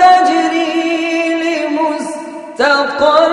تجري لمستقر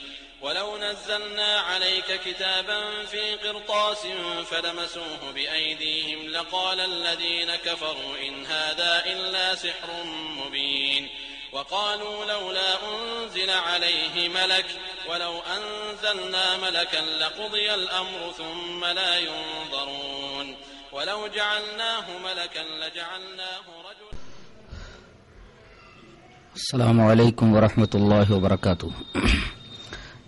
ولو نزلنا عليك كتابا في قرطاس فلمسوه بأيديهم لقال الذين كفروا إن هذا إلا سحر مبين وقالوا لولا أنزل عليه ملك ولو أنزلنا ملكا لقضي الأمر ثم لا ينظرون ولو جعلناه ملكا لجعلناه رجلا السلام عليكم ورحمة الله وبركاته.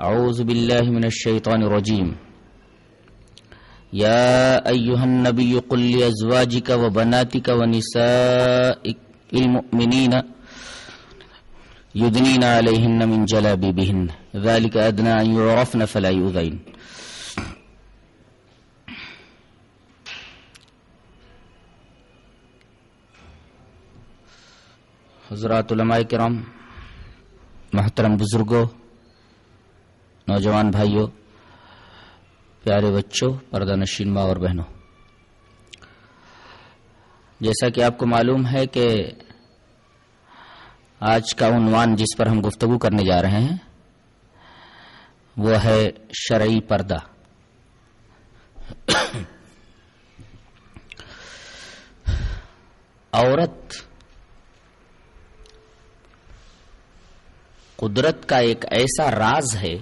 أعوذ بالله من الشيطان الرجيم. يا أيها النبي قل لأزواجك وبناتك ونساء المؤمنين يدنين عليهن من جلابيبهن. ذلك أدنى أن يعرفن فلا يؤذين. حضرات علماء کرام، محترم بزرگوں نوجوان بھائیوں پیارے بچوں، پردہ نشین ماں اور بہنوں، جیسا کہ آپ کو معلوم ہے کہ آج کا عنوان جس پر ہم گفتگو کرنے جا رہے ہیں، وہ ہے شرعی پردہ۔ عورت قدرت کا ایک ایسا راز ہے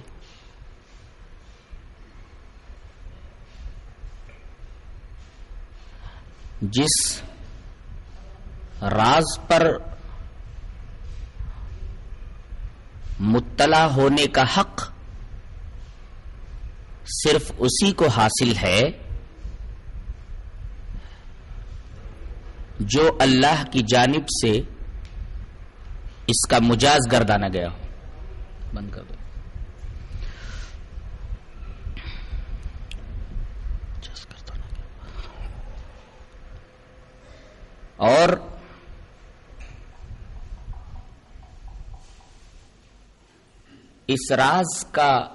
جس راز پر مطلع ہونے کا حق صرف اسی کو حاصل ہے جو اللہ کی جانب سے اس کا مجاز گردانا گیا ہو۔ بند کر دو۔ اور اس راز کا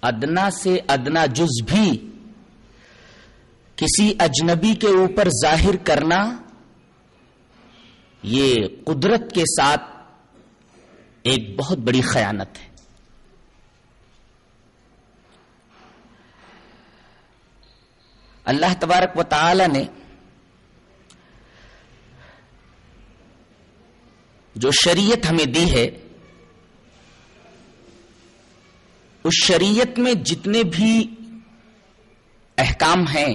ادنا سے ادنا جز بھی کسی اجنبی کے اوپر ظاہر کرنا یہ قدرت کے ساتھ ایک بہت بڑی خیانت ہے۔ اللہ تبارک و تعالی نے جو شریعت ہمیں دی ہے، اس شریعت میں جتنے بھی احکام ہیں،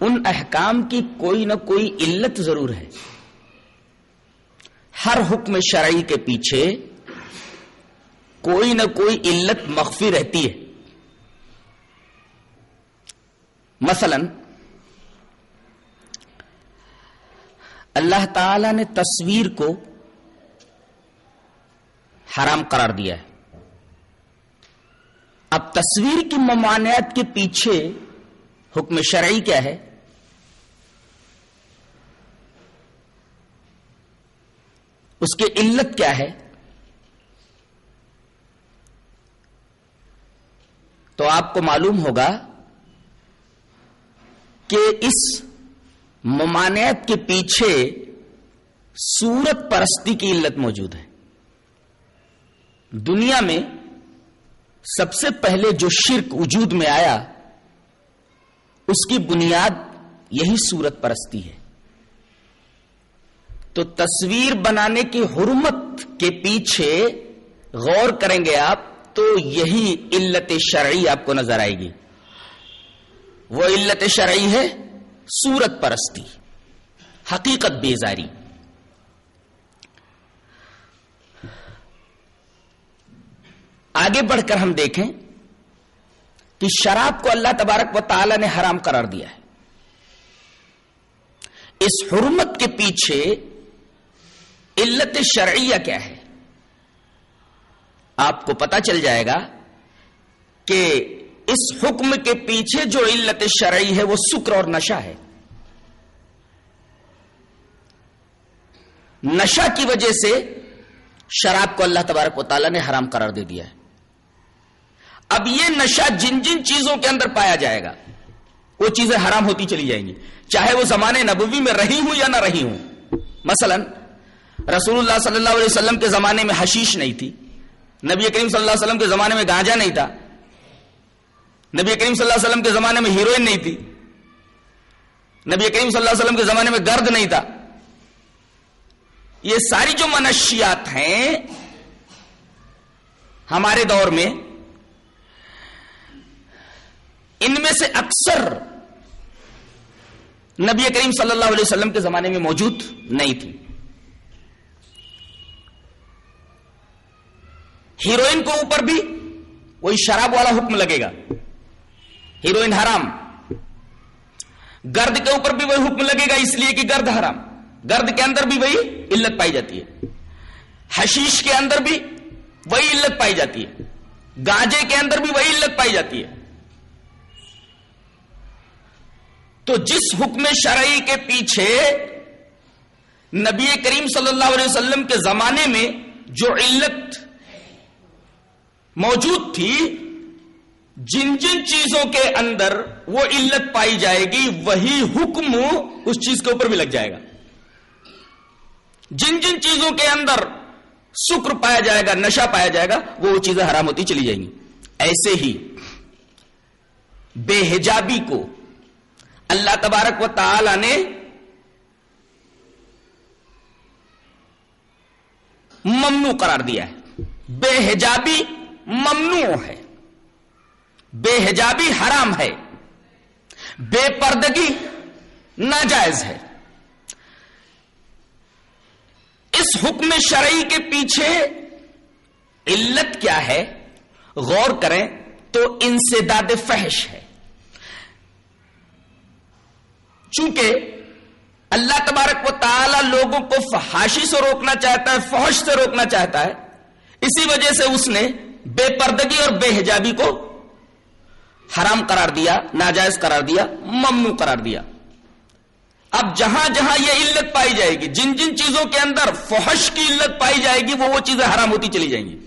ان احکام کی کوئی نہ کوئی علت ضرور ہے۔ ہر حکم شرعی کے پیچھے کوئی نہ کوئی علت مخفی رہتی ہے۔ مثلا اللہ تعالی نے تصویر کو حرام قرار دیا ہے۔ اب تصویر کی ممانعت کے پیچھے حکم شرعی کیا ہے؟ اس کی علت کیا ہے؟ تو آپ کو معلوم ہوگا کہ اس ممانعت کے پیچھے سورت پرستی کی علت موجود ہے۔ دنیا میں سب سے پہلے جو شرک وجود میں آیا، اس کی بنیاد یہی سورت پرستی ہے۔ تو تصویر بنانے کی حرمت کے پیچھے غور کریں گے آپ، تو یہی علت شرعی آپ کو نظر آئے گی۔ وہ علت شرعی ہے۔ سورت پرستی، حقیقت بیزاری۔ آگے بڑھ کر ہم دیکھیں کہ شراب کو اللہ تبارک و تعالی نے حرام قرار دیا ہے۔ اس حرمت کے پیچھے علت شرعیہ کیا ہے؟ آپ کو پتا چل جائے گا کہ اس حکم کے پیچھے جو علت شرعی ہے وہ سکر اور نشہ ہے۔ نشہ کی وجہ سے شراب کو اللہ تبارک و تعالیٰ نے حرام قرار دے دیا ہے۔ اب یہ نشہ جن جن چیزوں کے اندر پایا جائے گا، وہ چیزیں حرام ہوتی چلی جائیں گی۔ چاہے وہ زمانے نبوی میں رہی ہوں یا نہ رہی ہوں۔ مثلا، رسول اللہ صلی اللہ علیہ وسلم کے زمانے میں حشیش نہیں تھی۔ نبی کریم صلی اللہ علیہ وسلم کے زمانے میں گانجا نہیں تھا۔ نبی کریم صلی اللہ علیہ وسلم کے زمانے میں ہیروئن نہیں تھی۔ نبی کریم صلی اللہ علیہ وسلم کے زمانے میں گرد نہیں تھا۔ یہ ساری جو منشیات ہیں، ہمارے دور میں، ان میں سے اکثر نبی کریم صلی اللہ علیہ وسلم کے زمانے میں موجود نہیں تھی۔ ہیروئن کو اوپر بھی وہی شراب والا حکم لگے گا۔ ہیروئن حرام۔ گرد کے اوپر بھی وہی حکم لگے گا اس لیے کہ گرد حرام۔ گرد کے اندر بھی وہی علت پائی جاتی ہے۔ حشیش کے اندر بھی وہی علت پائی جاتی ہے۔ گاجے کے اندر بھی وہی علت پائی جاتی ہے۔ تو جس حکم شرعی کے پیچھے نبی کریم صلی اللہ علیہ وسلم کے زمانے میں جو علت موجود تھی جن جن چیزوں کے اندر وہ علت پائی جائے گی، وہی حکم اس چیز کے اوپر بھی لگ جائے گا۔ جن جن چیزوں کے اندر شکر پایا جائے گا، نشہ پایا جائے گا، وہ چیزیں حرام ہوتی چلی جائیں گی۔ ایسے ہی بے حجابی کو اللہ تبارک و تعالی نے ممنوع قرار دیا ہے۔ بے حجابی ممنوع ہے۔ بے حجابی حرام ہے۔ بے پردگی ناجائز ہے۔ اس حکم شرعی کے پیچھے علت کیا ہے؟ غور کریں تو ان سے داد فحش ہے۔ چونکہ اللہ تبارک و تعالی لوگوں کو فحاشی سے روکنا چاہتا ہے، فحش سے روکنا چاہتا ہے، اسی وجہ سے اس نے بے پردگی اور بے حجابی کو حرام قرار دیا، ناجائز قرار دیا، ممنوع قرار دیا۔ اب جہاں جہاں یہ علت پائی جائے گی، جن جن چیزوں کے اندر فحش کی علت پائی جائے گی، وہ وہ چیزیں حرام ہوتی چلی جائیں گی۔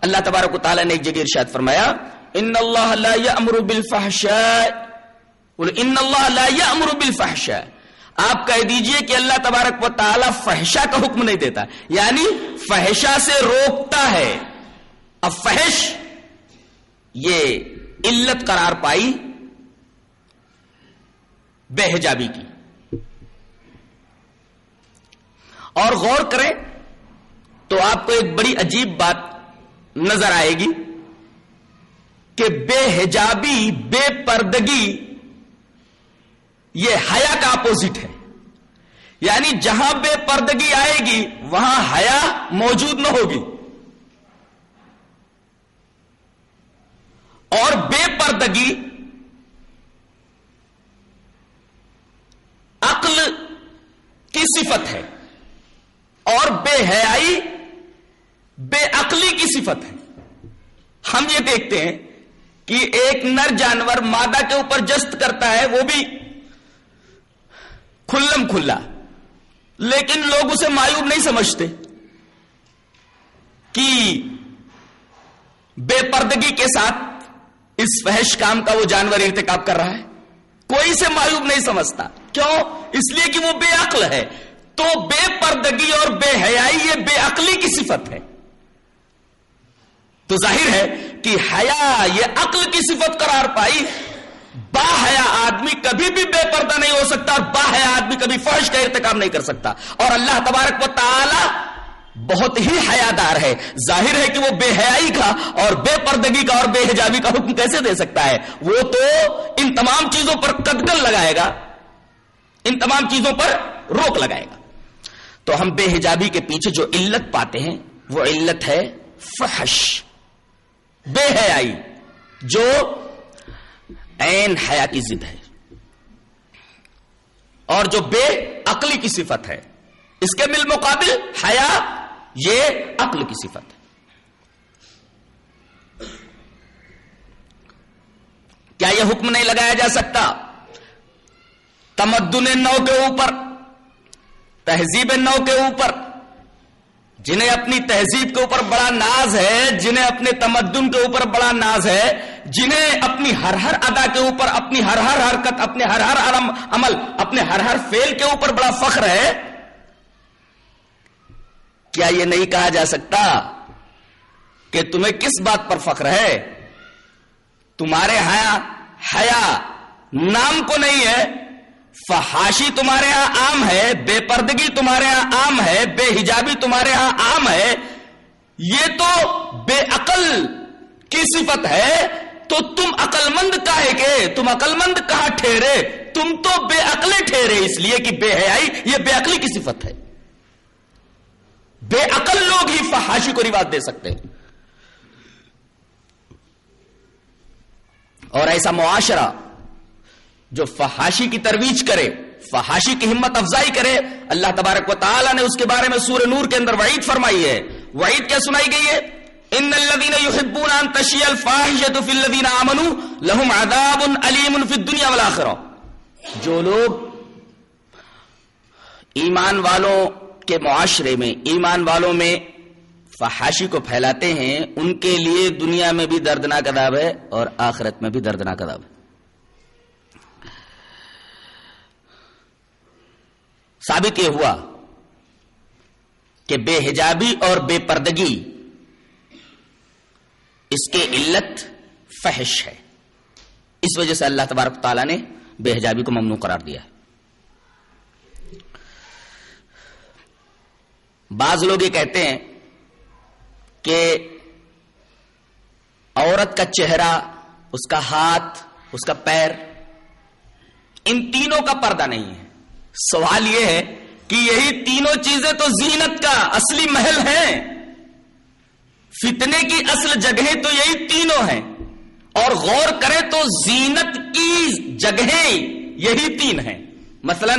اللہ تبارک و تعالیٰ نے ایک جگہ ارشاد فرمایا، ان اللہ لا یامر بالفحشاء ان اللہ لا یامر بالفحشاء آپ کہہ دیجیے کہ اللہ تبارک و تعالیٰ فحشا کا حکم نہیں دیتا یعنی فحشا سے روکتا ہے۔ اب فحش یہ علت قرار پائی بے حجابی کی۔ اور غور کریں تو آپ کو ایک بڑی عجیب بات نظر آئے گی کہ بے حجابی بے پردگی، یہ حیا کا اپوزٹ ہے۔ یعنی جہاں بے پردگی آئے گی، وہاں حیا موجود نہ ہوگی۔ اور بے پردگی عقل کی صفت ہے اور بے حیائی، بے عقلی کی صفت ہے۔ ہم یہ دیکھتے ہیں کہ ایک نر جانور مادہ کے اوپر جست کرتا ہے، وہ بھی کھلم کھلا۔ لیکن لوگ اسے معیوب نہیں سمجھتے کہ بے پردگی کے ساتھ اس فحش کام کا وہ جانور ارتکاب کر رہا ہے؟ کوئی سے معیوب نہیں سمجھتا۔ کیوں؟ اس لیے کہ وہ بے عقل ہے۔ تو بے پردگی اور بے حیائی یہ بے عقلی کی صفت ہے۔ تو ظاہر ہے کہ حیا یہ عقل کی صفت قرار پائی۔ با حیا آدمی کبھی بھی بے پردہ نہیں ہو سکتا اور با حیا آدمی کبھی فرش کا ارتکاب نہیں کر سکتا۔ اور اللہ تبارک و تعالی بہت ہی حیادار ہے۔ ظاہر ہے کہ وہ بے حیائی کا اور بے پردگی کا اور بے حجابی کا حکم کیسے دے سکتا ہے؟ وہ تو ان تمام چیزوں پر قدگل لگائے گا۔ ان تمام چیزوں پر روک لگائے گا۔ تو ہم بے حجابی کے پیچھے جو علت پاتے ہیں، وہ علت ہے فحش۔ بے حیائی، جو این حیا کی ضد ہے۔ اور جو بے عقلی کی صفت ہے۔ اس کے بالمقابل حیا یہ عقل کی صفت ہے۔ کیا یہ حکم نہیں لگایا جا سکتا؟ تمدن نو کے اوپر، تہذیب نو کے اوپر، جنہیں اپنی تہذیب کے اوپر بڑا ناز ہے، جنہیں اپنے تمدن کے اوپر بڑا ناز ہے، جنہیں اپنی ہر ہر ادا کے اوپر، اپنی ہر ہر حرکت، اپنے ہر ہر عمل، اپنے ہر ہر فیل کے اوپر بڑا فخر ہے کیا یہ نہیں کہا جا سکتا کہ تمہیں کس بات پر فخر ہے؟ تمہارے حیا حیا نام کو نہیں ہے، فحاشی تمہارے ہاں عام ہے، بے پردگی تمہارے ہاں عام ہے، بے حجابی تمہارے ہاں عام ہے۔ یہ تو بے عقل کی صفت ہے، تو تم عقل مند کہے کہ تم عقل مند کہاں ٹھہرے؟ تم تو بے عقلے ٹھہرے اس لیے کہ بے حیائی، یہ بے عقلی کی صفت ہے۔ بے عقل لوگ ہی فحاشی کو رواج دے سکتے ہیں۔ اور ایسا معاشرہ جو فحاشی کی ترویج کرے، فحاشی کی ہمت افزائی کرے، اللہ تبارک و تعالی نے اس کے بارے میں سور نور کے اندر وعید فرمائی ہے۔ وعید کیا سنائی گئی ہے؟ ان الذين يحبون ان تشيع الفاحشه في الذين امنوا لهم عذاب اليم في الدنيا والاخره جو لوگ ایمان والوں کے معاشرے میں، ایمان والوں میں فحاشی کو پھیلاتے ہیں، ان کے لیے دنیا میں بھی دردناک عذاب ہے اور آخرت میں بھی دردناک عذاب ہے۔ ثابت یہ ہوا کہ بے حجابی اور بے پردگی اس کے علت فحش ہے۔ اس وجہ سے اللہ تبارک تعالیٰ نے بے حجابی کو ممنوع قرار دیا ہے۔ بعض لوگ یہ کہتے ہیں کہ عورت کا چہرہ، اس کا ہاتھ، اس کا پیر، ان تینوں کا پردہ نہیں ہے۔ سوال یہ ہے کہ یہی تینوں چیزیں تو زینت کا اصلی محل ہیں۔ فتنے کی اصل جگہیں تو یہی تینوں ہیں۔ اور غور کریں تو زینت کی جگہیں یہی تین ہیں۔ مثلا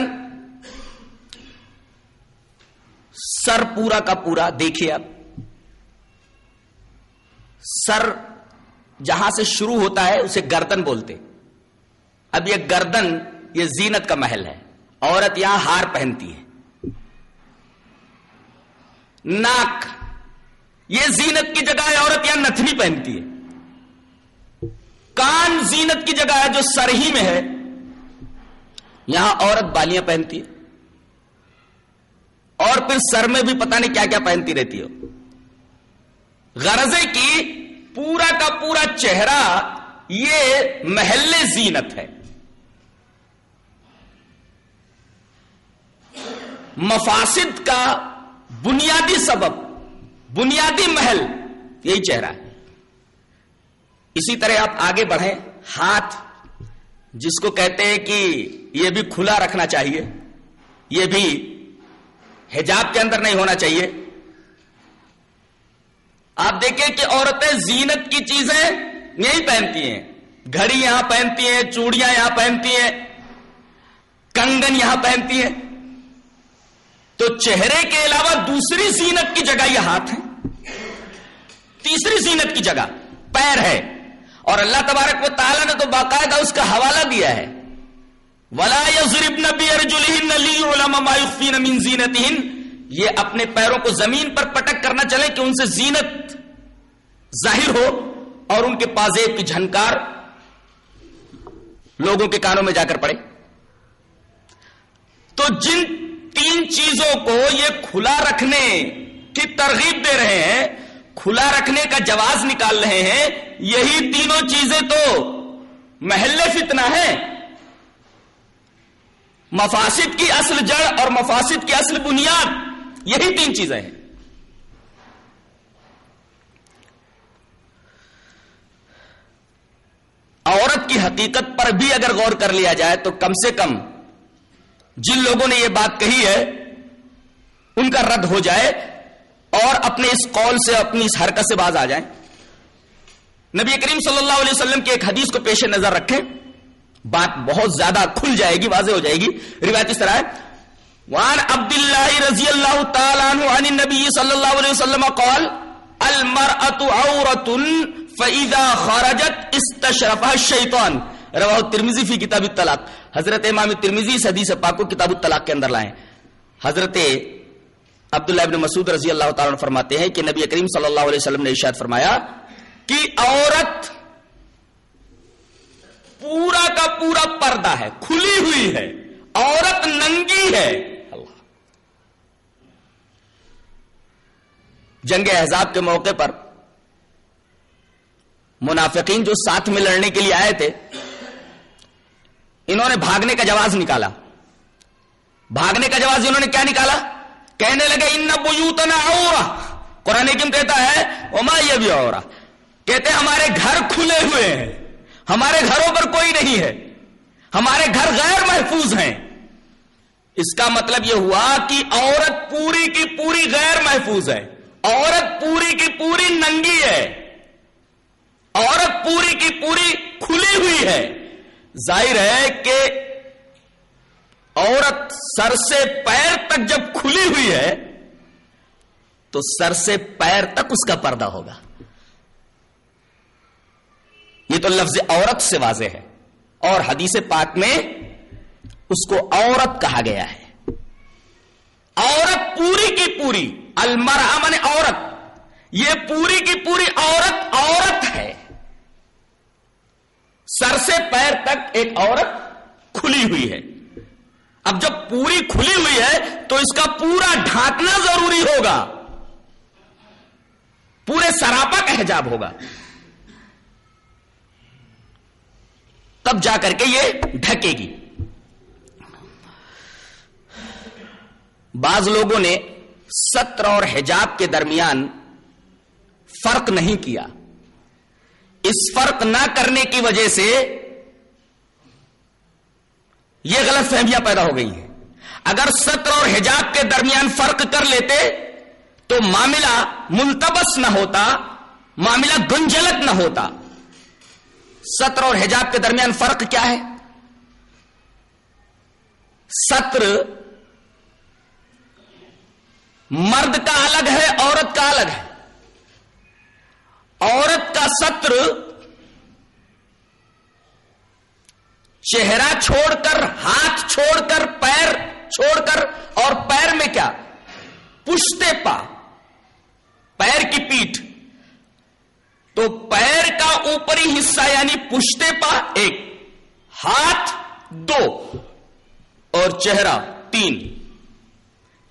سر پورا کا پورا، دیکھیے آپ۔ سر جہاں سے شروع ہوتا ہے، اسے گردن بولتے۔ اب یہ گردن، یہ زینت کا محل ہے۔ عورت یہاں ہار پہنتی ہے۔ ناک، یہ زینت کی جگہ ہے، عورت یہاں نتنی پہنتی ہے۔ کان زینت کی جگہ ہے، جو سر ہی میں ہے۔ یہاں عورت بالیاں پہنتی ہے۔ اور پھر سر میں بھی پتہ نہیں کیا کیا پہنتی رہتی ہو۔ غرضے کی پورا کا پورا چہرہ یہ محل زینت ہے۔ مفاسد کا بنیادی سبب، بنیادی محل یہی چہرہ ہے۔ اسی طرح آپ آگے بڑھیں، ہاتھ، جس کو کہتے ہیں کہ یہ بھی کھلا رکھنا چاہیے، یہ بھی حجاب کے اندر نہیں ہونا چاہیے۔ آپ دیکھیں کہ عورتیں زینت کی چیزیں نہیں پہنتی ہیں۔ گھڑی یہاں پہنتی ہیں، چوڑیاں یہاں پہنتی ہیں، کنگن یہاں پہنتی ہیں۔ تو چہرے کے علاوہ دوسری زینت کی جگہ یہ ہاتھ ہے تیسری زینت کی جگہ پیر ہے۔ اور اللہ تبارک و تعالیٰ نے تو باقاعدہ اس کا حوالہ دیا ہے۔ ولا نبی زینت یہ اپنے پیروں کو زمین پر پٹک کرنا چلے کہ ان سے زینت ظاہر ہو اور ان کے پازیب کی جھنکار لوگوں کے کانوں میں جا کر پڑے۔ تو جن تین چیزوں کو یہ کھلا رکھنے کی ترغیب دے رہے ہیں، کھلا رکھنے کا جواز نکال رہے ہیں، یہی تینوں چیزیں تو محلے فتنہ ہے مفاسد کی اصل جڑ اور مفاسد کی اصل بنیاد، یہی تین چیزیں ہیں۔ عورت کی حقیقت پر بھی اگر غور کر لیا جائے تو کم سے کم جن لوگوں نے یہ بات کہی ہے، ان کا رد ہو جائے اور اپنے اس قول سے، اپنی اس حرکت سے باز آ جائیں۔ نبی کریم صلی اللہ علیہ وسلم کی ایک حدیث کو پیش نظر رکھیں۔ بات بہت زیادہ کھل جائے گی، واضح ہو جائے گی۔ روایت اس طرح ہے۔ وان عبد اللہ رضی اللہ تعالیٰ عنہ عن النبی صلی اللہ علیہ وسلم قال، المرأة عورت فإذا خرجت استشرفها الشیطان۔ رواہ ترمیزی فی کتاب الطلاق۔ حضرت امام ترمیزی اس حدیث پاک کو کتاب الطلاق کے اندر لائیں۔ حضرت عبداللہ ابن مسعود رضی اللہ تعالیٰ فرماتے ہیں کہ نبی کریم صلی اللہ علیہ وسلم نے ارشاد فرمایا کہ عورت پورا کا پورا پردہ ہے، کھلی ہوئی ہے، عورت ننگی ہے۔ اللہ۔ جنگ احزاب کے موقع پر منافقین جو ساتھ میں لڑنے کے لیے آئے تھے، انہوں نے بھاگنے کا جواز نکالا۔ بھاگنے کا جواز انہوں نے کیا نکالا؟ کہنے لگے، ان بوتنا اور قرآن کم کہتا ہے اما یہ بھی اور کہتے ہمارے گھر کھلے ہوئے ہیں۔ ہمارے گھروں پر کوئی نہیں ہے۔ ہمارے گھر غیر محفوظ ہیں۔ اس کا مطلب یہ ہوا کہ عورت پوری کی پوری غیر محفوظ ہے۔ عورت پوری کی پوری ننگی ہے۔ عورت پوری کی پوری کھلی ہوئی ہے۔ ظاہر ہے کہ عورت سر سے پیر تک جب کھلی ہوئی ہے، تو سر سے پیر تک اس کا پردہ ہوگا۔ یہ تو لفظ عورت سے واضح ہے اور حدیث پاک میں اس کو عورت کہا گیا ہے۔ عورت پوری کی پوری المرا من عورت، یہ پوری کی پوری عورت عورت ہے۔ سر سے پیر تک ایک عورت کھلی ہوئی ہے۔ اب جب پوری کھلی ہوئی ہے تو اس کا پورا ڈھانکنا ضروری ہوگا۔ پورے سراپا کا حجاب ہوگا۔ تب جا کر کے یہ ڈھکے گی۔ بعض لوگوں نے ستر اور حجاب کے درمیان فرق نہیں کیا۔ اس فرق نہ کرنے کی وجہ سے یہ غلط فہمیاں پیدا ہو گئی ہیں۔ اگر ستر اور حجاب کے درمیان فرق کر لیتے تو معاملہ ملتبس نہ ہوتا، معاملہ گنجلت نہ ہوتا۔ ستر اور حجاب کے درمیان فرق کیا ہے؟ ستر مرد کا الگ ہے، عورت کا الگ ہے۔ عورت کا ستر چہرہ چھوڑ کر، ہاتھ چھوڑ کر، پیر چھوڑ کر، اور پیر میں کیا؟ پشتے پا۔ پیر کی پیٹھ۔ تو پیر کا اوپری حصہ یعنی پشتے پا ایک، ہاتھ دو، اور چہرہ تین۔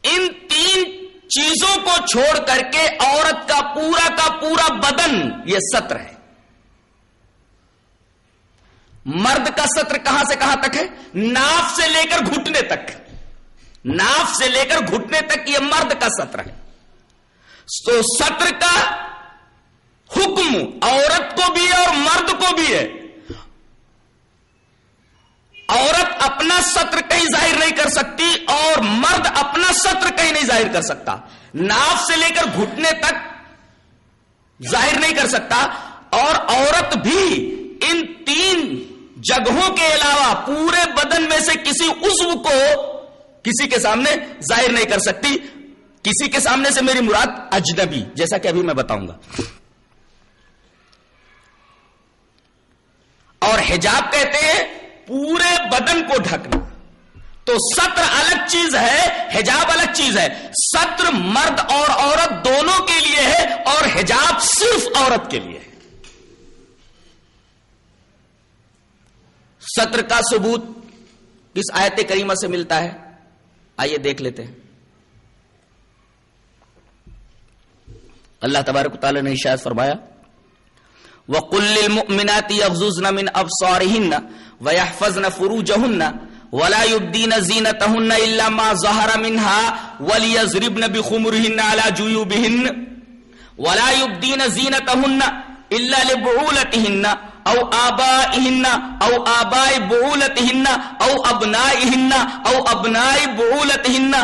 ان تین چیزوں کو چھوڑ کر کے عورت کا پورا کا پورا بدن یہ ستر ہے۔ مرد کا ستر کہاں سے کہاں تک ہے؟ ناف سے لے کر گھٹنے تک۔ ناف سے لے کر گھٹنے تک یہ مرد کا ستر ہے۔ تو ستر کا حکم عورت کو بھی ہے اور مرد کو بھی ہے۔ عورت اپنا ستر کہیں ظاہر نہیں کر سکتی اور مرد اپنا ستر کہیں نہیں ظاہر کر سکتا۔ ناف سے لے کر گھٹنے تک ظاہر نہیں کر سکتا۔ اور عورت بھی ان تین جگہوں کے علاوہ پورے بدن میں سے کسی عزو کو کسی کے سامنے ظاہر نہیں کر سکتی۔ کسی کے سامنے سے میری مراد اجنبی، جیسا کہ ابھی میں بتاؤں گا۔ اور حجاب کہتے ہیں پورے بدن کو ڈھکنا۔ تو ستر الگ چیز ہے، حجاب الگ چیز ہے۔ ستر مرد اور عورت دونوں کے لیے ہے اور حجاب صرف عورت کے لیے ہے۔ ستر کا ثبوت کس آیت کریمہ سے ملتا ہے؟ آئیے دیکھ لیتے ہیں۔ اللہ تبارک تعالی نے شاید فرمایا وَقُلِّ الْمُؤْمِنَاتِ يَغْزُزْنَ مِنْ أَبْصَارِهِنَّ وَيَحْفَظْنَ فُرُوجَهُنَّ وَلَا يُبْدِينَ زِينَتَهُنَّ إِلَّا مَا ظَهَرَ مِنْهَا وَلْيَزْرِبْنَ بِخُمُرِهِنَّ عَلَى جُيُوبِهِنَّ وَلَا يُبْدِينَ زِينَتَهُنَّ إِلَّا لِبُعُولَتِهِنَّ أَوْ آبَائِهِنَّ أَوْ آبَاءِ بُعُولَتِهِنَّ أَوْ أَبْنَائِهِنَّ أَوْ أَبْنَاءِ بُعُولَتِهِنَّ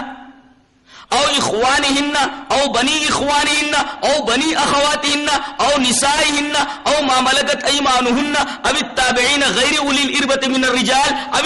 أو إخوانهن أو بني إخوانهن أو بني أخواتهن أو نسائهن أو ما ملكت أيمانهن أو التابعين غير أولي الإربة من الرجال أو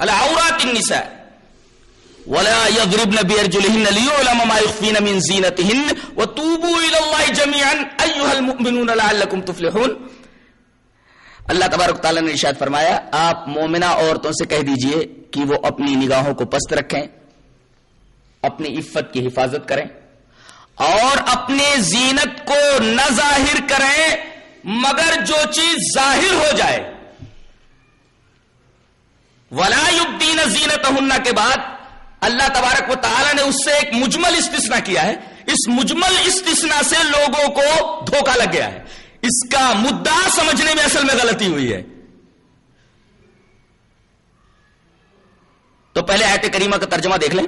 على عورات النساء. ولا يضربن بأرجلهن ليعلم ما يخفين من زينتهن. وتوبوا إلى الله جميعا أيها المؤمنون لعلكم تفلحون. اللہ تبارک تعالیٰ نے ارشاد فرمایا، آپ مومنہ عورتوں سے کہہ دیجیے کہ وہ اپنی نگاہوں کو پست رکھیں، اپنی عفت کی حفاظت کریں، اور اپنے زینت کو نہ ظاہر کریں، مگر جو چیز ظاہر ہو جائے۔ ولا یبدین زینت کے بعد، اللہ تبارک و تعالیٰ نے اس سے ایک مجمل استثنا کیا ہے۔ اس مجمل استثنا سے لوگوں کو دھوکہ لگ گیا ہے۔ اس کا مدعا سمجھنے میں اصل میں غلطی ہوئی ہے۔ تو پہلے آیت کریمہ کا ترجمہ دیکھ لیں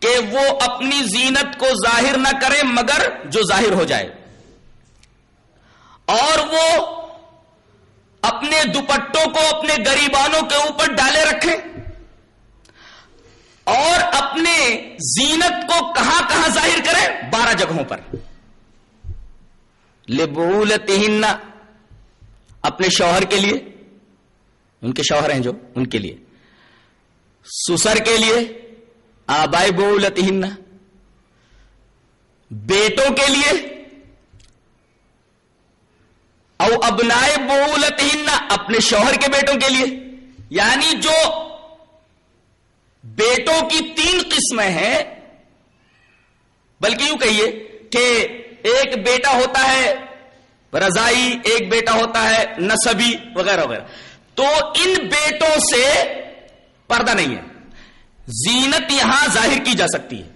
کہ وہ اپنی زینت کو ظاہر نہ کرے مگر جو ظاہر ہو جائے۔ اور وہ اپنے دوپٹوں کو اپنے گریبانوں کے اوپر ڈالے رکھیں اور اپنے زینت کو کہاں کہاں ظاہر کریں بارہ جگہوں پر۔ لبولتہن اپنے شوہر کے لیے، ان کے شوہر ہیں جو، ان کے لیے۔ سسر کے لیے آبائی بولتہن بیٹوں کے لیے، او ابنائے بولت اپنے شوہر کے بیٹوں کے لیے۔ یعنی جو بیٹوں کی تین قسمیں ہیں، بلکہ یوں کہیے کہ ایک بیٹا ہوتا ہے، رضائی ایک بیٹا ہوتا ہے، نصبی وغیرہ وغیرہ۔ تو ان بیٹوں سے پردہ نہیں ہے۔ زینت یہاں ظاہر کی جا سکتی ہے۔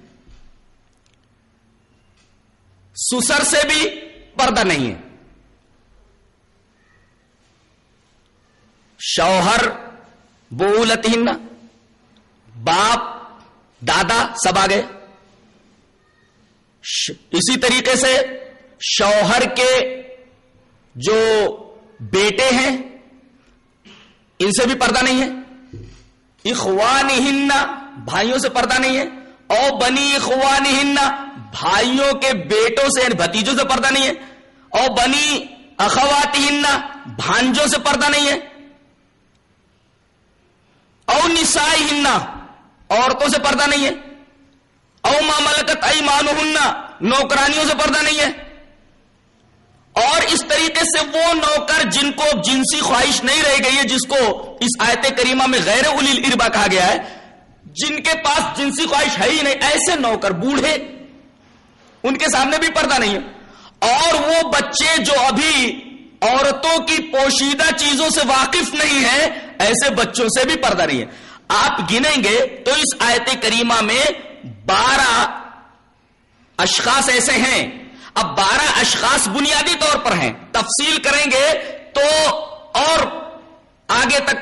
سسر سے بھی پردہ نہیں ہے۔ شوہر بولت باپ، دادا سب آ گئے اسی طریقے سے شوہر کے جو بیٹے ہیں، ان سے بھی پردہ نہیں ہے۔ اخوان ہننا بھائیوں سے پردہ نہیں ہے۔ او بنی اخوان ہننا بھائیوں کے بیٹوں سے یعنی بھتیجوں سے پردہ نہیں ہے۔ او بنی اخوات ہننا بھانجوں سے پردہ نہیں ہے۔ او نسائی ہننا عورتوں سے پردہ نہیں ہے۔ او ماملکت ائی مانو نوکرانیوں سے پردہ نہیں ہے۔ اور اس طریقے سے وہ نوکر جن کو جنسی خواہش نہیں رہ گئی ہے، جس کو اس آیت کریمہ میں غیر الیل اربا کہا گیا ہے، جن کے پاس جنسی خواہش ہے ہی نہیں، ایسے نوکر بوڑھے، ان کے سامنے بھی پردہ نہیں ہے۔ اور وہ بچے جو ابھی عورتوں کی پوشیدہ چیزوں سے واقف نہیں ہے ایسے بچوں سے بھی پردہ نہیں ہے۔ آپ گنیں گے تو اس آیت کریمہ میں بارہ اشخاص ایسے ہیں۔ اب بارہ اشخاص بنیادی طور پر ہیں۔ تفصیل کریں گے تو اور آگے تک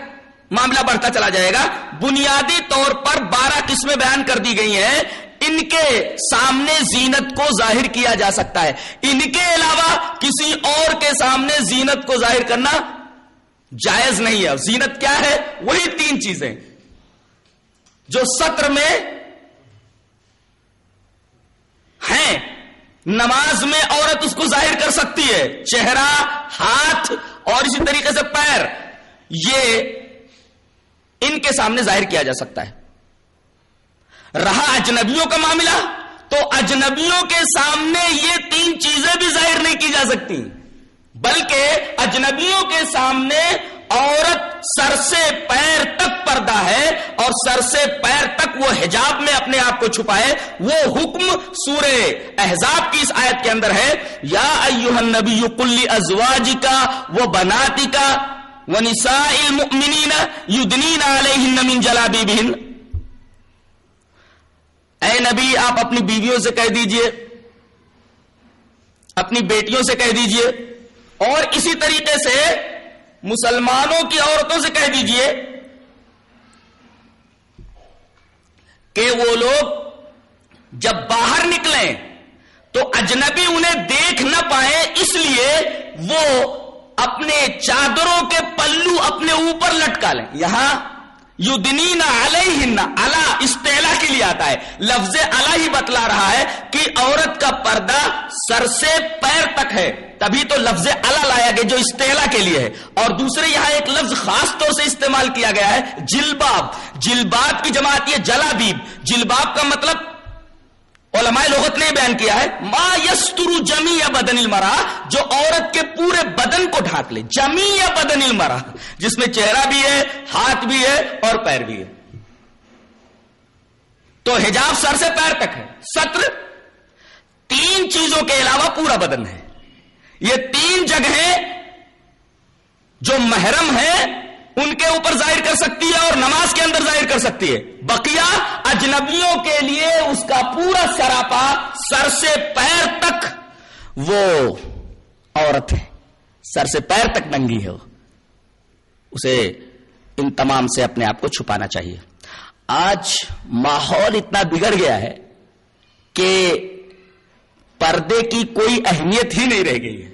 معاملہ بڑھتا چلا جائے گا۔ بنیادی طور پر بارہ قسمیں بیان کر دی گئی ہیں۔ ان کے سامنے زینت کو ظاہر کیا جا سکتا ہے۔ ان کے علاوہ کسی اور کے سامنے زینت کو ظاہر کرنا جائز نہیں ہے۔ زینت کیا ہے؟ وہی تین چیزیں۔ جو سطر میں ہیں۔ نماز میں عورت اس کو ظاہر کر سکتی ہے۔ چہرہ، ہاتھ اور اسی طریقے سے پیر۔ یہ ان کے سامنے ظاہر کیا جا سکتا ہے۔ رہا اجنبیوں کا معاملہ، تو اجنبیوں کے سامنے یہ تین چیزیں بھی ظاہر نہیں کی جا سکتی۔ بلکہ اجنبیوں کے سامنے عورت سر سے پیر تک پردہ ہے اور سر سے پیر تک وہ حجاب میں اپنے آپ کو چھپائے، وہ حکم سورہ احزاب کی اس آیت کے اندر ہے، یا ایوہ النبی کلی ازواج کا وہ بناتی کا وہ نساء المؤمنین یدنین علیہن من جلابی بہن اے نبی، آپ اپنی بیویوں سے کہہ دیجیے، اپنی بیٹیوں سے کہہ دیجیے۔ اور اسی طریقے سے مسلمانوں کی عورتوں سے کہہ دیجیے کہ وہ لوگ جب باہر نکلیں تو اجنبی انہیں دیکھ نہ پائے اس لیے وہ اپنے چادروں کے پلو اپنے اوپر لٹکا لیں یہاں یو دنی نہ اللہ استعلا کے لیے آتا ہے۔ لفظ اللہ ہی بتلا رہا ہے کہ عورت کا پردہ سر سے پیر تک ہے۔ تبھی تو لفظ اللہ لایا گیا جو استعلا کے لیے ہے۔ اور دوسرے یہاں ایک لفظ خاص طور سے استعمال کیا گیا ہے، جلباب۔ جلباب کی جماعت یہ جلابیب۔ جلباب کا مطلب علماء لغت نے بیان کیا ہے، ما یسترو جمی یا بدن المرا جو عورت کے پورے بدن کو ڈھانک لے۔ جمی یا بدن المرا جس میں چہرہ بھی ہے، ہاتھ بھی ہے اور پیر بھی ہے۔ تو حجاب سر سے پیر تک ہے۔ ستر تین چیزوں کے علاوہ پورا بدن ہے۔ یہ تین جگہیں جو محرم ہے ان کے اوپر ظاہر کر سکتی ہے اور نماز کے اندر ظاہر کر سکتی ہے۔ بقیہ اجنبیوں کے لیے اس کا پورا سراپا سر سے پیر تک وہ عورت ہے۔ سر سے پیر تک ننگی ہے۔ وہ اسے ان تمام سے اپنے آپ کو چھپانا چاہیے۔ آج ماحول اتنا بگڑ گیا ہے کہ پردے کی کوئی اہمیت ہی نہیں رہ گئی ہے۔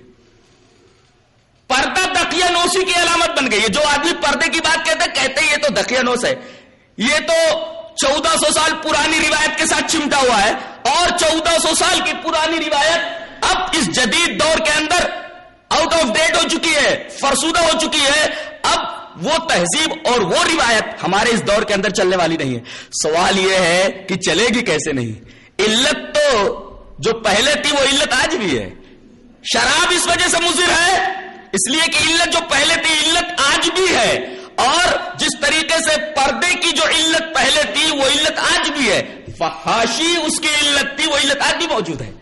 پردہ دقیا نوسی کی علامت بن گئی ہے۔ جو آدمی پردے کی بات کہتے کہتے یہ تو دقیا نوس ہے۔ یہ تو چودہ سو سال پرانی روایت کے ساتھ چمٹا ہوا ہے۔ اور چودہ سو سال کی پرانی روایت اب اس جدید دور کے اندر آؤٹ آف ڈیٹ ہو چکی ہے، فرسودہ ہو چکی ہے۔ اب وہ تہذیب اور وہ روایت ہمارے اس دور کے اندر چلنے والی نہیں ہے۔ سوال یہ ہے کہ چلے گی کیسے نہیں؟ علت تو جو پہلے تھی وہ علت آج بھی ہے۔ شراب اس وجہ سے مضر ہے اس لیے کہ علت جو پہلے تھی، علت آج بھی ہے۔ اور جس طریقے سے پردے کی جو علت پہلے تھی، وہ علت آج بھی ہے۔ فحاشی اس کی علت تھی، وہ علت آج بھی موجود ہے۔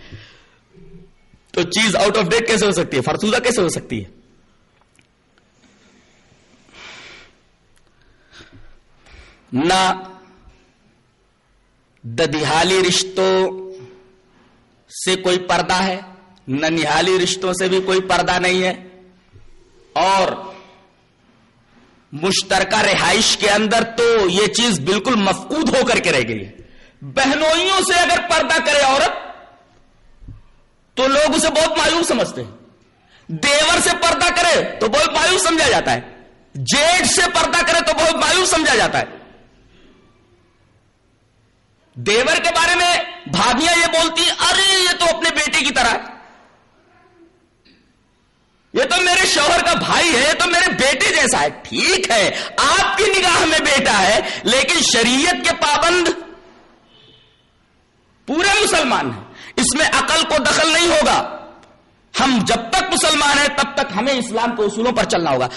تو چیز آؤٹ آف ڈیٹ کیسے ہو سکتی ہے؟ فرسودہ کیسے ہو سکتی ہے؟ نہ ددیحالی رشتوں سے کوئی پردہ ہے، نہ نہالی رشتوں سے بھی کوئی پردہ نہیں ہے۔ اور مشترکہ رہائش کے اندر تو یہ چیز بالکل مفقود ہو کر کے رہ گئی ہے۔ بہنوئیوں سے اگر پردہ کرے عورت، تو لوگ اسے بہت مایوس سمجھتے ہیں۔ دیور سے پردہ کرے تو بہت مایوس سمجھا جاتا ہے۔ جیٹ سے پردہ کرے تو بہت مایوس سمجھا جاتا ہے۔ دیور کے بارے میں بھابیاں یہ بولتی ارے یہ تو اپنے بیٹے کی طرح ہے۔ یہ تو میرے شوہر کا بھائی ہے، یہ تو میرے بیٹے جیسا ہے۔ ٹھیک ہے، آپ کی نگاہ میں بیٹا ہے، لیکن شریعت کے پابند پورے مسلمان ہیں۔ اس میں عقل کو دخل نہیں ہوگا۔ ہم جب تک مسلمان ہیں، تب تک ہمیں اسلام کے اصولوں پر چلنا ہوگا۔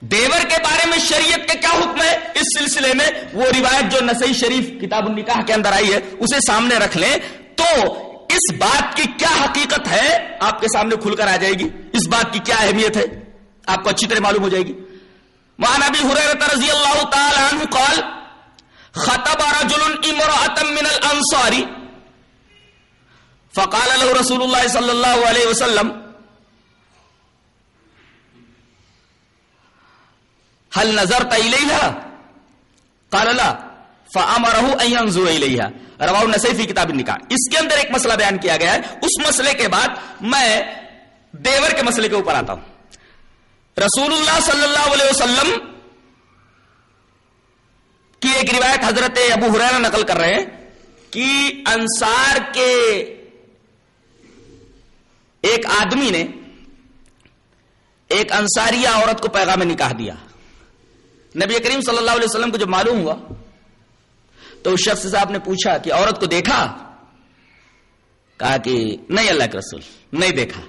دیور کے بارے میں شریعت کے کیا حکم ہے؟ اس سلسلے میں وہ روایت جو نسائی شریف کتاب النکاح کے اندر آئی ہے، اسے سامنے رکھ لیں۔ تو اس بات کی کیا حقیقت ہے؟ آپ کے سامنے کھل کر آ جائے گی۔ اس بات کی کیا اہمیت ہے؟ آپ کو اچھی طرح معلوم ہو جائے گی۔ وعن ابی حریرہ رضی اللہ تعالی عنہ قال، خطب رجل امرأة من الانصار فقال له رسول الله صلی اللہ علیہ وسلم، هل نظرت الیها قال لا فامره ان ينظر الیها رواہ النسائی فی کتاب النکاح۔ اس کے اندر ایک مسئلہ بیان کیا گیا ہے۔ اس مسئلے کے بعد میں دیور کے مسئلے کے اوپر آتا ہوں۔ رسول اللہ صلی اللہ علیہ وسلم کی ایک روایت حضرت ابو حریرہ نقل کر رہے ہیں کہ انصار کے ایک آدمی نے ایک انصاریہ عورت کو پیغام نکاح دیا۔ نبی کریم صلی اللہ علیہ وسلم کو جب معلوم ہوا، تو اس شخص صاحب نے پوچھا کہ عورت کو دیکھا؟ کہا کہ نہیں، اللہ کے رسول، نہیں دیکھا۔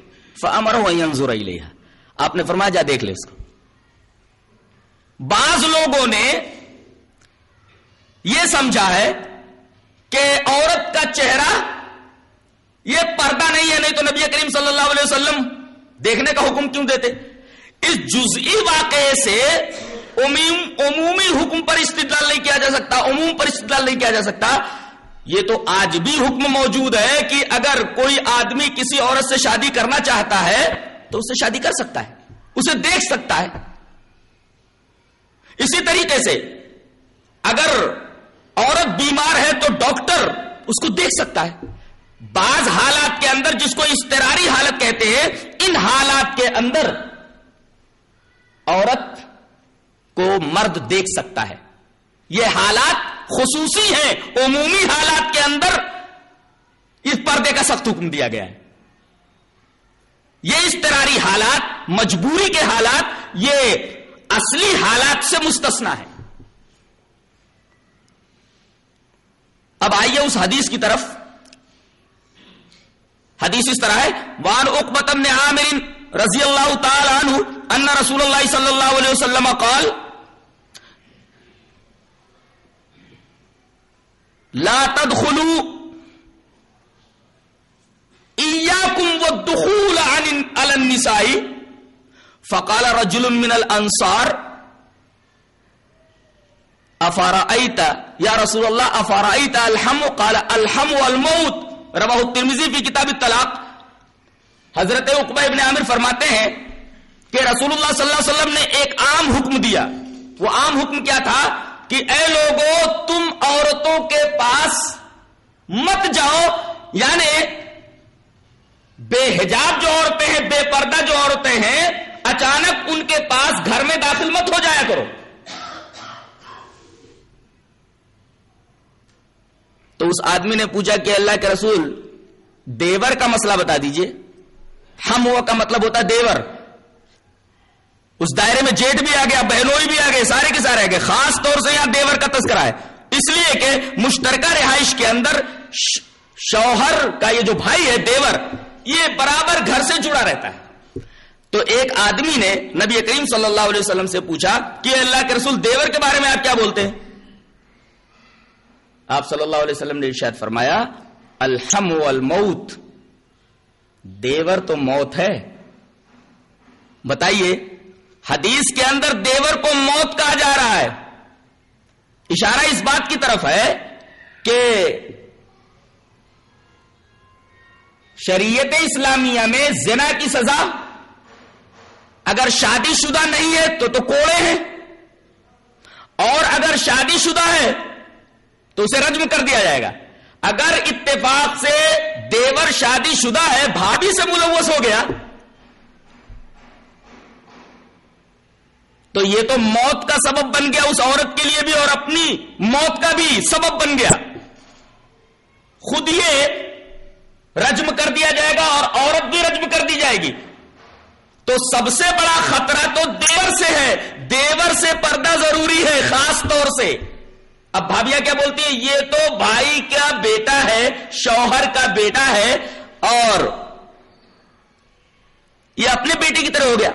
فامر ہو لیا آپ نے فرمایا، جا دیکھ لے اس کو۔ بعض لوگوں نے یہ سمجھا ہے کہ عورت کا چہرہ یہ پردہ نہیں ہے، نہیں تو نبی کریم صلی اللہ علیہ وسلم دیکھنے کا حکم کیوں دیتے؟ اس جزئی واقعے سے عمومی حکم پر استدلال نہیں کیا جا سکتا، عموم پر استدلال نہیں کیا جا سکتا۔ یہ تو آج بھی حکم موجود ہے کہ اگر کوئی آدمی کسی عورت سے شادی کرنا چاہتا ہے تو اسے شادی کر سکتا ہے، اسے دیکھ سکتا ہے۔ اسی طریقے سے اگر عورت بیمار ہے تو ڈاکٹر اس کو دیکھ سکتا ہے۔ بعض حالات کے اندر جس کو استراری حالت کہتے ہیں، ان حالات کے اندر عورت کو مرد دیکھ سکتا ہے۔ یہ حالات خصوصی ہیں عمومی حالات کے اندر اس پردے کا سخت حکم دیا گیا ہے۔ یہ استراری حالات، مجبوری کے حالات، یہ اصلی حالات سے مستثنا ہے اب آئیے اس حدیث کی طرف۔ حدیث اس طرح ہے وان اقبتم نے عامر رضی اللہ تعالی عنہ ان رسول اللہ صلی اللہ علیہ وسلم قال لا تدخلوا اياكم والدخول عن على النساء. فقال رجل من الانصار افرايت يا رسول الله افرايت الحم قال الحم والموت. رواه الترمذي في كتاب الطلاق. حضرت عقبہ ابن عامر فرماتے ہیں کہ رسول اللہ صلی اللہ علیہ وسلم نے ایک عام حکم دیا. وہ عام حکم کیا تھا؟ کہ اے لوگوں تم عورتوں کے پاس مت جاؤ۔ یعنی بے حجاب جو عورتیں ہیں، بے پردہ جو عورتیں ہیں، اچانک ان کے پاس گھر میں داخل مت ہو جایا کرو۔ تو اس آدمی نے پوچھا کہ اللہ کے رسول، دیور کا مسئلہ بتا دیجیے۔ ہم ہوا کا مطلب ہوتا ہے دیور۔ اس دائرے میں جیٹ بھی آ گیا بہنوئی بھی آ گئے سارے کے سارے آ گئے۔ خاص طور سے یہاں دیور کا تذکرہ ہے۔ اس لیے کہ مشترکہ رہائش کے اندر شوہر کا یہ جو بھائی ہے دیور، یہ برابر گھر سے جڑا رہتا ہے۔ تو ایک آدمی نے نبی کریم صلی اللہ علیہ وسلم سے پوچھا کہ اللہ کے رسول دیور کے بارے میں آپ کیا بولتے ہیں؟ آپ صلی اللہ علیہ وسلم نے ارشاد فرمایا، الحم والموت۔ دیور تو موت ہے۔ بتائیے حدیث کے اندر دیور کو موت کہا جا رہا ہے۔ اشارہ اس بات کی طرف ہے کہ شریعت اسلامیہ میں زنا کی سزا، اگر شادی شدہ نہیں ہے تو تو کوڑے ہیں۔ اور اگر شادی شدہ ہے تو اسے رجم کر دیا جائے گا۔ اگر اتفاق سے دیور شادی شدہ ہے، بھابھی سے ملوث ہو گیا۔ تو یہ تو موت کا سبب بن گیا اس عورت کے لیے بھی اور اپنی موت کا بھی سبب بن گیا۔ خود یہ رجم کر دیا جائے گا اور عورت بھی رجم کر دی جائے گی۔ تو سب سے بڑا خطرہ تو دیور سے ہے۔ دیور سے پردہ ضروری ہے خاص طور سے۔ اب بھابیاں کیا بولتی ہیں؟ یہ تو بھائی کا بیٹا ہے؟ شوہر کا بیٹا ہے اور یہ اپنے بیٹے کی طرح ہو گیا۔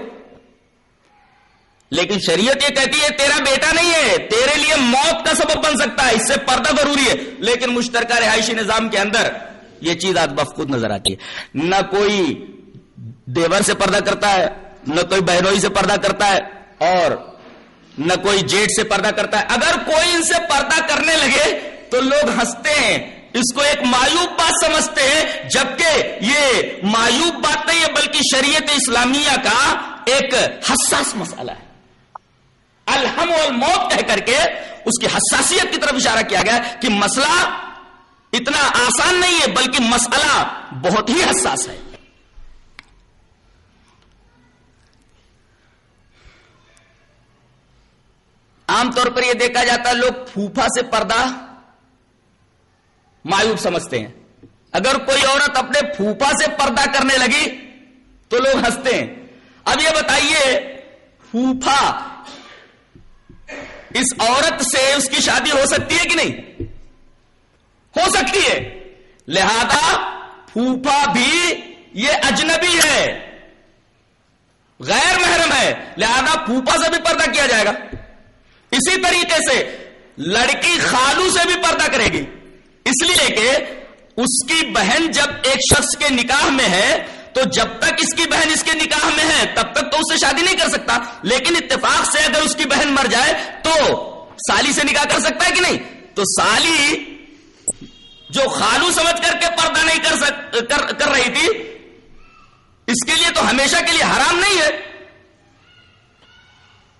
لیکن شریعت یہ کہتی ہے تیرا بیٹا نہیں ہے، تیرے لیے موت کا سبب بن سکتا ہے، اس سے پردہ ضروری ہے۔ لیکن مشترکہ رہائشی نظام کے اندر یہ چیز آج بخود نظر آتی ہے۔ نہ کوئی دیور سے پردہ کرتا ہے، نہ کوئی بہنوئی سے پردہ کرتا ہے اور نہ کوئی جیٹ سے پردہ کرتا ہے۔ اگر کوئی ان سے پردہ کرنے لگے تو لوگ ہنستے ہیں۔ اس کو ایک مایوب بات سمجھتے ہیں، جبکہ یہ مایوب بات نہیں ہے، بلکہ شریعت اسلامیہ کا ایک حساس مسئلہ ہے۔ الحم والموت کہہ کر کے اس کی حساسیت کی طرف اشارہ کیا گیا کہ مسئلہ اتنا آسان نہیں ہے، بلکہ مسئلہ بہت ہی حساس ہے۔ عام طور پر یہ دیکھا جاتا ہے، لوگ پھوپھا سے پردہ مایوب سمجھتے ہیں۔ اگر کوئی عورت اپنے پھوپھا سے پردہ کرنے لگی تو لوگ ہنستے ہیں۔ اب یہ بتائیے، پھوپھا اس عورت سے اس کی شادی ہو سکتی ہے کہ نہیں؟ ہو سکتی ہے۔ لہذا پھوپھا بھی یہ اجنبی ہے۔ غیر محرم ہے۔ لہذا پھوپھا سے بھی پردہ کیا جائے گا۔ اسی طریقے سے لڑکی خالو سے بھی پردہ کرے گی۔ اس لیے کہ اس کی بہن جب ایک شخص کے نکاح میں ہے تو جب تک اس کی بہن اس کے نکاح میں ہے تب تک تو اس سے شادی نہیں کر سکتا۔ لیکن اتفاق سے اگر اس کی بہن مر جائے تو سالی سے نکاح کر سکتا ہے کہ نہیں؟ تو سالی جو خالو سمجھ کر کے پردہ نہیں کر سک کر, کر رہی تھی اس کے لیے تو ہمیشہ کے لیے حرام نہیں ہے۔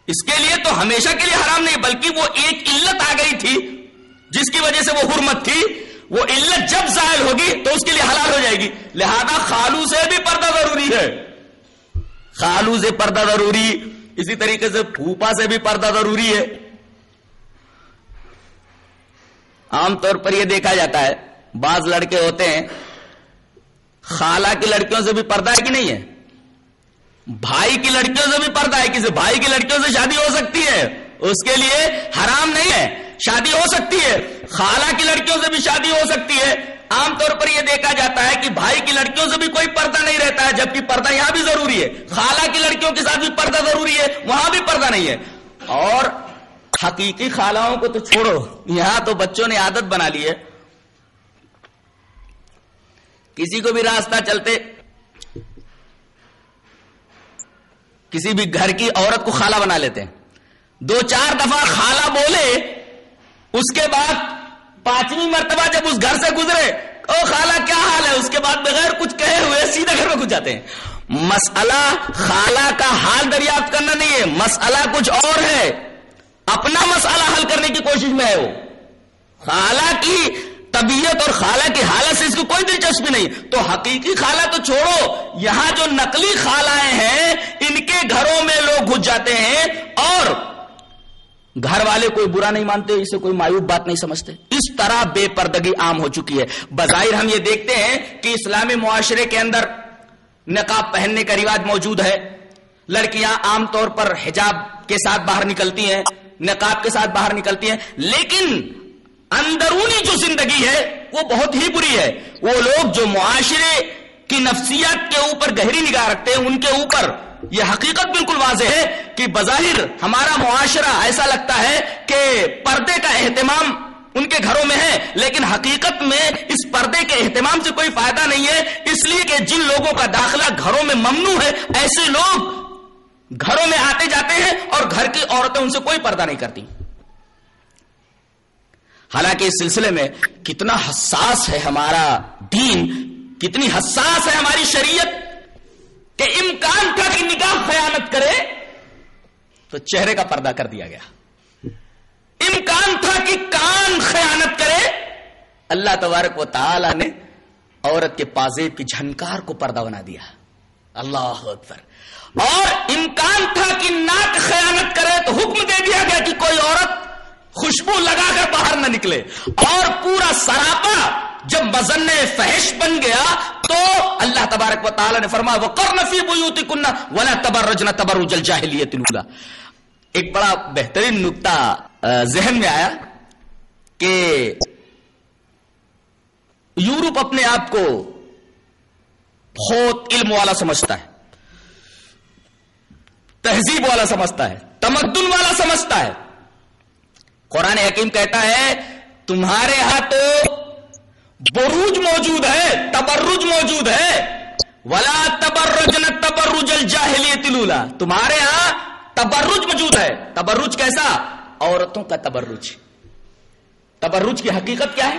اس کے لیے تو ہمیشہ کے لیے حرام نہیں بلکہ وہ ایک علت آ گئی تھی جس کی وجہ سے وہ حرمت تھی۔ وہ علت جب ظاہر ہوگی تو اس کے لیے حلال ہو جائے گی۔ لہذا خالو سے بھی پردہ ضروری ہے۔ خالو سے پردہ ضروری، اسی طریقے سے پھوپا سے بھی پردہ ضروری ہے۔ عام طور پر یہ دیکھا جاتا ہے، بعض لڑکے ہوتے ہیں، خالہ کی لڑکیوں سے بھی پردہ ہے کہ نہیں ہے؟ بھائی کی لڑکیوں سے بھی پردہ ہے، کسی بھائی کی لڑکیوں سے شادی ہو سکتی ہے، اس کے لیے حرام نہیں ہے، شادی ہو سکتی ہے۔ خالہ کی لڑکیوں سے بھی شادی ہو سکتی ہے عام طور پر یہ دیکھا جاتا ہے کہ بھائی کی لڑکیوں سے بھی کوئی پردہ نہیں رہتا ہے، جبکہ پردہ یہاں بھی ضروری ہے۔ خالہ کی لڑکیوں کے ساتھ بھی پردہ ضروری ہے، وہاں بھی پردہ نہیں ہے۔ اور حقیقی خالاؤں کو تو چھوڑو، یہاں تو بچوں نے عادت بنا لی ہے۔ کسی کو بھی راستہ چلتے، کسی بھی گھر کی عورت کو خالہ بنا لیتے۔ ہیں دو چار دفعہ خالہ بولے، اس کے بعد پانچویں مرتبہ جب اس گھر سے گزرے، او خالہ کیا حال ہے؟ اس کے بعد بغیر کچھ کہے ہوئے سیدھے گھر میں گھس جاتے ہیں۔ مسئلہ خالہ کا حال دریافت کرنا نہیں ہے، مسئلہ کچھ اور ہے۔ اپنا مسئلہ حل کرنے کی کوشش میں ہے وہ۔ خالہ کی طبیعت اور خالہ کی حالت سے اس کو کوئی دلچسپی نہیں۔ تو حقیقی خالہ تو چھوڑو، یہاں جو نقلی خالائیں ہیں، ان کے گھروں میں لوگ گھس جاتے ہیں۔ گھر والے کوئی برا نہیں مانتے، اسے کوئی مایوب بات نہیں سمجھتے۔ اس طرح بے پردگی عام ہو چکی ہے۔ بظاہر ہم یہ دیکھتے ہیں کہ اسلامی معاشرے کے اندر نقاب پہننے کا رواج موجود ہے۔ لڑکیاں عام طور پر حجاب کے ساتھ باہر نکلتی ہیں، نقاب کے ساتھ باہر نکلتی ہیں، لیکن اندرونی جو زندگی ہے، وہ بہت ہی بری ہے۔ وہ لوگ جو معاشرے کی نفسیات کے اوپر گہری نگاہ رکھتے ہیں، ان کے اوپر یہ حقیقت بالکل واضح ہے کہ بظاہر ہمارا معاشرہ ایسا لگتا ہے کہ پردے کا اہتمام ان کے گھروں میں ہے، لیکن حقیقت میں اس پردے کے اہتمام سے کوئی فائدہ نہیں ہے۔ اس لیے کہ جن لوگوں کا داخلہ گھروں میں ممنوع ہے، ایسے لوگ گھروں میں آتے جاتے ہیں اور گھر کی عورتیں ان سے کوئی پردہ نہیں کرتی۔ حالانکہ اس سلسلے میں کتنا حساس ہے ہمارا دین، کتنی حساس ہے ہماری شریعت۔ کہ امکان تھا کہ نگاہ خیانت کرے، تو چہرے کا پردہ کر دیا گیا۔ امکان تھا کہ کان خیانت کرے، اللہ تبارک و تعالی نے عورت کے پازیب کی جھنکار کو پردہ بنا دیا۔ اللہ اکبر۔ اور امکان تھا کہ ناک خیانت کرے، تو حکم دے دیا گیا کہ کوئی عورت خوشبو لگا کر باہر نہ نکلے اور پورا سراپا جب مزن فحش بن گیا تو اللہ تبارک و تعالی نے فرمایا وہ کر نفی بوتی کنہ ولا تبر رجنا تبر اجل ایک بڑا بہترین نقطہ ذہن میں آیا کہ یورپ اپنے آپ کو بہت علم والا سمجھتا ہے، تہذیب والا سمجھتا ہے، تمدن والا سمجھتا ہے۔ قرآن حکیم کہتا ہے، تمہارے ہاں تو بروج موجود ہے، تبرج موجود ہے۔ ولا تبرج نہ تبرج الجاہلی تلولا تمہارے ہاں تبرج موجود ہے۔ تبرج کیسا؟ عورتوں کا تبرج۔ تبرج کی حقیقت کیا ہے؟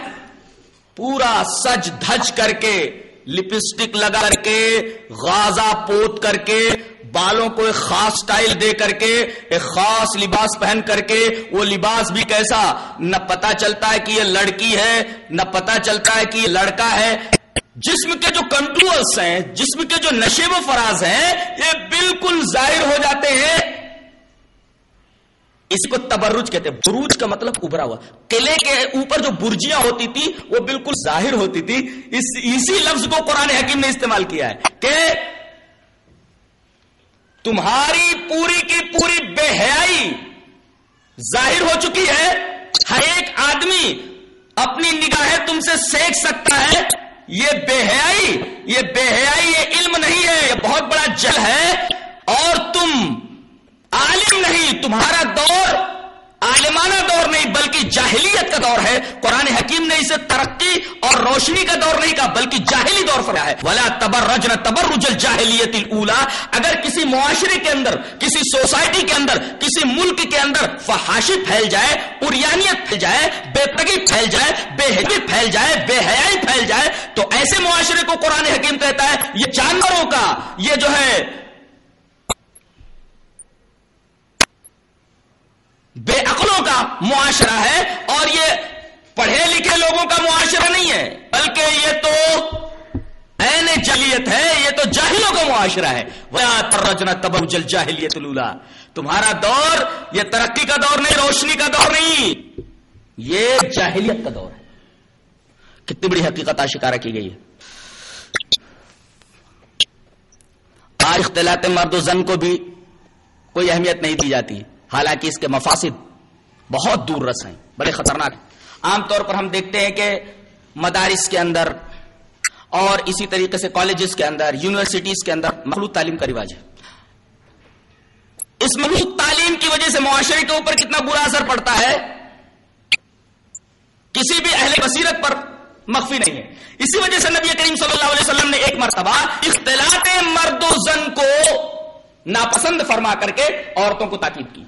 پورا سج دھج کر کے، لپسٹک لگا کر کے، غازہ پوت کر کے بالوں کو ایک خاص سٹائل دے کر کے، ایک خاص لباس پہن کر کے وہ لباس بھی کیسا؟ نہ پتا چلتا ہے کہ یہ لڑکی ہے، نہ پتا چلتا ہے کہ یہ لڑکا ہے۔ جسم کے جو کنٹرولس ہیں، جسم کے جو نشے و فراز ہیں، یہ بالکل ظاہر ہو جاتے ہیں۔ اس کو تبرج کہتے ہیں۔ بروج کا مطلب ابھرا ہوا۔ قلعے کے اوپر جو برجیاں ہوتی تھی وہ بالکل ظاہر ہوتی تھی اس، اسی لفظ کو قرآن حکیم نے استعمال کیا ہے کہ تمہاری پوری کی پوری بے حیائی ظاہر ہو چکی ہے۔ ہر ایک آدمی اپنی نگاہیں تم سے سیکھ سکتا ہے۔ یہ بے حیائی، یہ بے حیائی، یہ علم نہیں ہے، یہ بہت بڑا جل ہے۔ اور تم عالم نہیں، تمہارا دور عالمانہ دور نہیں، بلکہ جاہلیت کا دور ہے۔ قرآن حکیم نے اسے ترقی اور روشنی کا دور نہیں کہا، بلکہ جاہلی دور فرمایا ہے۔ ولا تبر رجن تبر رجل اگر کسی معاشرے کے اندر، کسی سوسائٹی کے اندر، کسی ملک کے اندر فحاشی پھیل جائے، اریانیت پھیل جائے بے تگی پھیل جائے بے حدی پھیل جائے بے حیائی پھیل جائے، تو ایسے معاشرے کو قرآن حکیم کہتا ہے، یہ جانوروں کا، یہ جو ہے بے عقلوں کا معاشرہ ہے اور یہ پڑھے لکھے لوگوں کا معاشرہ نہیں ہے، بلکہ یہ تو این جلیت ہے، یہ تو جاہلوں کا معاشرہ ہے۔ ترجنا جل جاہلیت لولا تمہارا دور، یہ ترقی کا دور نہیں، روشنی کا دور نہیں۔ یہ جاہلیت کا دور ہے۔ کتنی بڑی حقیقت آشکارا کی گئی ہے۔ آج اختلاط مرد و زن کو بھی کوئی اہمیت نہیں دی جاتی۔ حالانکہ اس کے مفاسد بہت دور رس ہیں، بڑے خطرناک ہیں۔ عام طور پر ہم دیکھتے ہیں کہ مدارس کے اندر اور اسی طریقے سے کالجز کے اندر یونیورسٹیز کے اندر مخلوط تعلیم کا رواج ہے۔ اس مخلوط تعلیم کی وجہ سے معاشرے کے اوپر کتنا برا اثر پڑتا ہے، کسی بھی اہل بصیرت پر مخفی نہیں ہے۔ اسی وجہ سے نبی کریم صلی اللہ علیہ وسلم نے ایک مرتبہ اختلاط مرد و زن کو ناپسند فرما کر کے عورتوں کو تاکید کی۔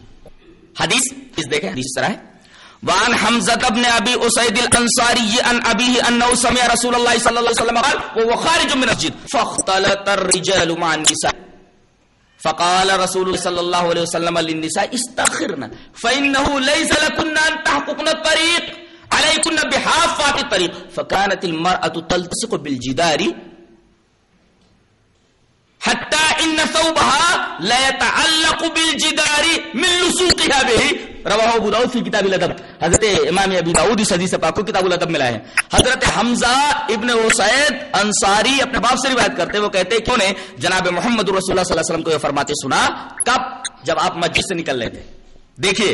حدیث اس دیکھیں، حدیث طرح ہے۔ وان حمزہ ابن ابي اسيد الانصاري عن ابيه انه سمع رسول الله صلى الله عليه وسلم قال وهو خارج من المسجد فاختلط الرجال مع النساء۔ فقال رسول الله صلى الله عليه وسلم للنساء استخرنا فانه ليس لكن ان تحققن الطريق عليكن بحافات الطريق فكانت المرأة تلتصق بالجدار حتى ان ثوبها لا يتعلق بالجدار من لصوقها به. رواه ابو داؤد في كتاب الادب حضرت امام ابی داؤد اس حدیث پاک کو کتاب الادب ملا ہے حضرت حمزہ ابن اسید انصاری اپنے باپ سے روایت کرتے وہ کہتے کیوں نے؟ جناب محمد رسول اللہ صلی اللہ علیہ وسلم کو یہ فرماتے سنا، کب؟ جب آپ مسجد سے نکل رہے تھے. دیکھیے،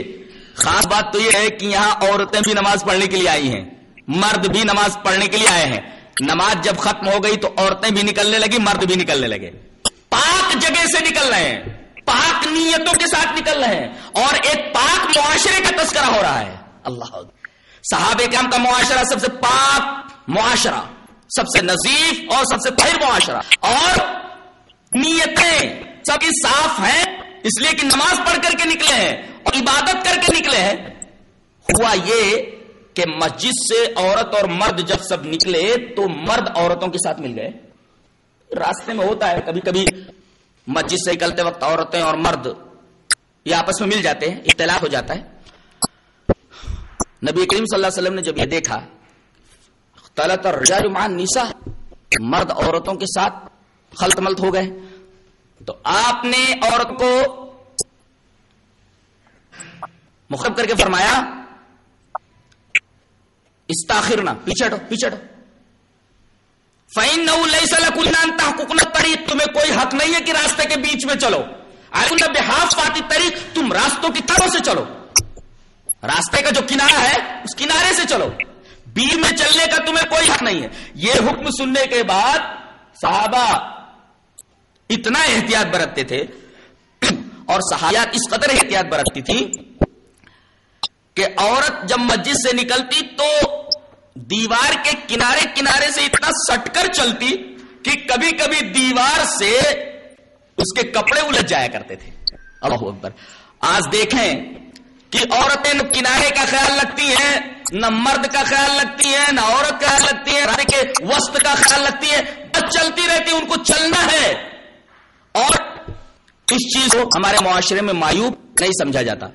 خاص بات تو یہ ہے کہ یہاں عورتیں بھی نماز پڑھنے کے لیے آئی ہیں. مرد بھی نماز پڑھنے کے لیے آئے ہیں. نماز جب ختم ہو گئی تو عورتیں بھی نکلنے لگی مرد بھی نکلنے لگے. پاک جگہ سے نکل رہے ہیں۔ پاک نیتوں کے ساتھ نکل رہے ہیں۔ اور ایک پاک معاشرے کا تذکرہ ہو رہا ہے۔ اللہ صحابہ کرام کا معاشرہ سب سے پاک معاشرہ، سب سے نظیف اور سب سے طاہر معاشرہ۔ اور نیتیں سب کی صاف ہیں، اس لیے کہ نماز پڑھ کر کے نکلے ہیں اور عبادت کر کے نکلے ہیں۔ ہوا یہ کہ مسجد سے عورت اور مرد جب سب نکلے تو مرد عورتوں کے ساتھ مل گئے۔ راستے میں ہوتا ہے کبھی کبھی مسجد سے نکلتے وقت عورتیں اور مرد یہ آپس میں مل جاتے ہیں اختلاف ہو جاتا ہے۔ نبی کریم صلی اللہ علیہ وسلم نے جب یہ دیکھا طلت اور رجامان نیسا مرد عورتوں کے ساتھ خلط ملت ہو گئے۔ تو آپ نے عورت کو مخب کر کے فرمایا استاخر نہ پیچھے ہٹو پیچھے ہٹو۔ فائن نو لئی سلا کلان تحقوق طریق تمہیں کوئی حق نہیں ہے کہ راستے کے بیچ میں چلو۔ بحاف پاتی طریق، تم راستوں کی طرف سے چلو۔ راستے کا جو کنارا ہے، اس کنارے سے چلو۔ بیچ میں چلنے کا تمہیں کوئی حق نہیں ہے۔ یہ حکم سننے کے بعد صحابہ اتنا احتیاط برتتے تھے اور صحابیات اس قدر احتیاط برتتی تھی کہ عورت جب مسجد سے نکلتی تو دیوار کے کنارے کنارے سے اتنا سٹ کر چلتی کہ کبھی کبھی دیوار سے اس کے کپڑے الجھ جایا کرتے تھے۔ اللہ اکبر۔ آج دیکھیں کہ عورتیں نہ کنارے کا خیال رکھتی ہیں، نہ مرد کا خیال رکھتی ہیں، نہ عورت کا خیال رکھتی ہے کے وسط کا خیال رکھتی ہے بس چلتی رہتی، ان کو چلنا ہے۔ اور اس چیز کو ہمارے معاشرے میں مایوب نہیں سمجھا جاتا۔